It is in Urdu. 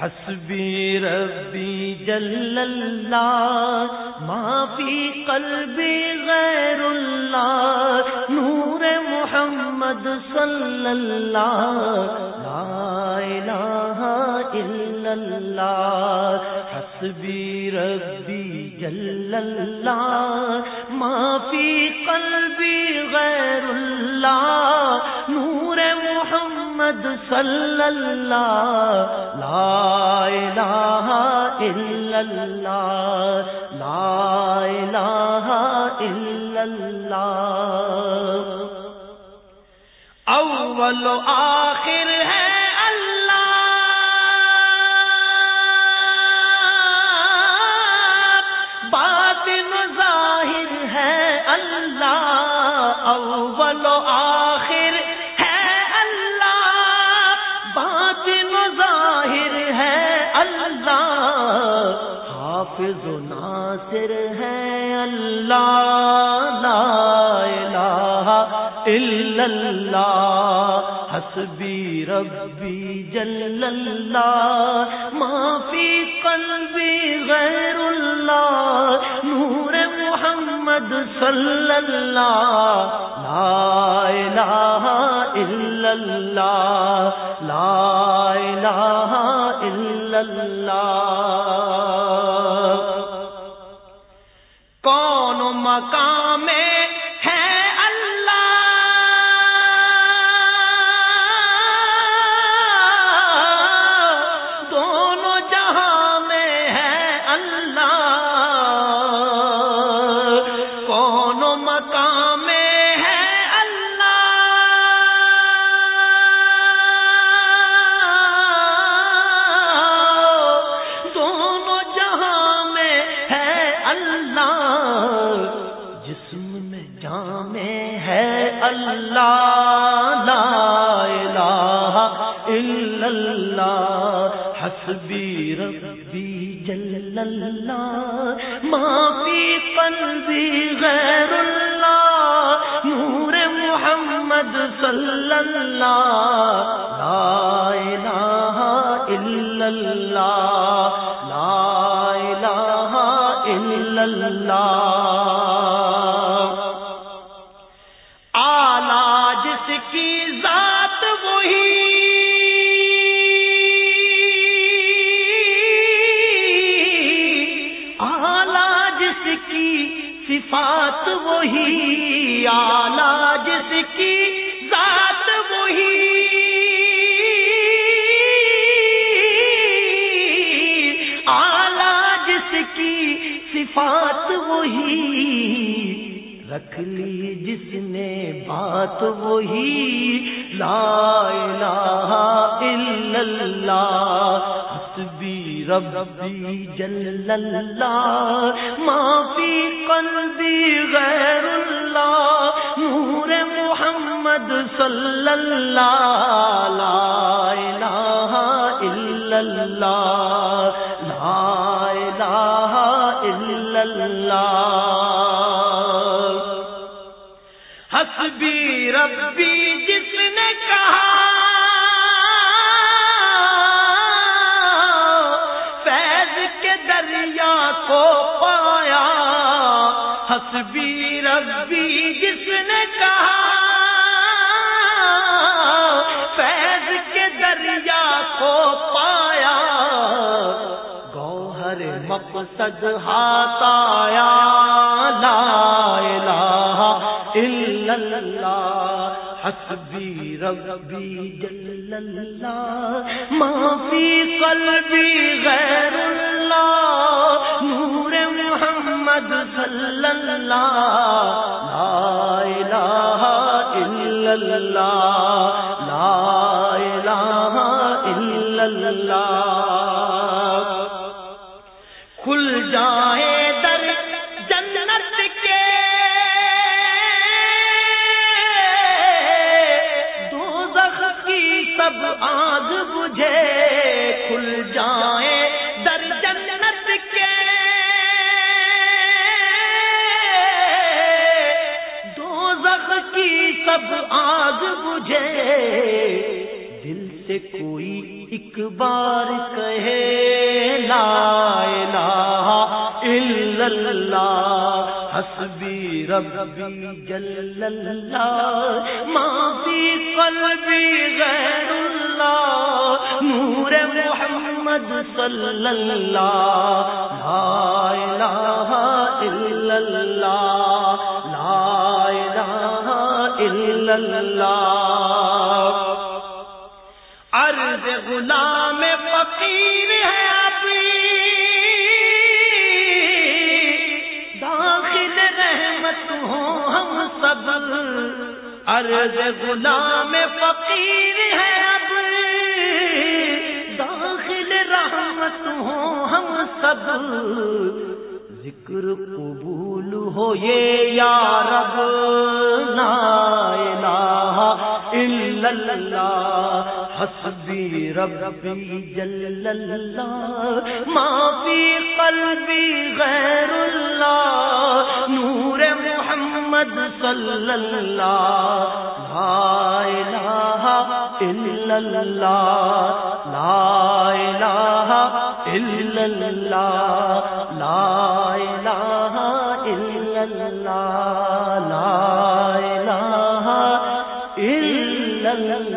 حسبی ربی جل اللہ، معافی قلبی غیر اللہ، نور محمد صلی اللہ، لا الہ الا اللہ، حسبی ربی جل اللہ، معافی قلبی غیر اللہ محمد صلی اللہ لا الہ الا اللہ لا الہ الا اللہ اول و آخر ہے حافظ و ناصر ہے اللہ، لا الہ الا اللہ، حسبی ربی جل اللہ، معافی قلبی غیر اللہ، نور محمد صلی اللہ کون مقام الہ الا اللہ حسبی ربی جل اللہ ما فی قلبی غیر اللہ نور محمد صلی اللہ لا الہ الا اللہ لا الہ الا اللہ صفات وہی، آلہ جس کی ذات وہی۔ آلہ جس کی صفات وہی۔ رکھ لی جس نے بات وہی۔ لا الہ الا اللہ۔ حسبی ربی جل اللہ، معافی قلبی غیر اللہ، نور محمد صلی اللہ، لا الہ الا اللہ، لا الہ الا اللہ۔ حسبی ربی جس نے کہا دریا کو پایا۔ حسبی ربی، جس نے کہا، فیض کے دریا کو پایا۔ گوہر مقصد ہاتھ آیا، لا الہ الا اللہ۔ حسبی ربی جل اللہ ما فی قلبی غیر اللہ کھل جائے در جنت کے۔ دو کی سب آگ بجھے۔ کھل جائے در جنت کے۔ دو کی سب آگ بجھے۔ سے کوئی ایک بار کہے، لا الہ الا اللہ، حسبی ربی جل اللہ ما فی قلبی غیر اللہ نور محمد صلی اللہ، لا الہ الا اللہ، لا الہ الا اللہ۔ غلام فقیر ہے ابھی داخل رحمت ہو ہم سب۔ عرض غلام فقیر ہے اب۔ داخل رحمت ہو ہم سب۔ ذکر قبول ہو یہ یا رب۔ اللہ حسبی ربی جل اللہ ما فی قلبی غیر اللہ نور محمد صلی اللہ لا الہ الا اللہ لا الہ الا اللہ لا الہ الا اللہ لا نہیں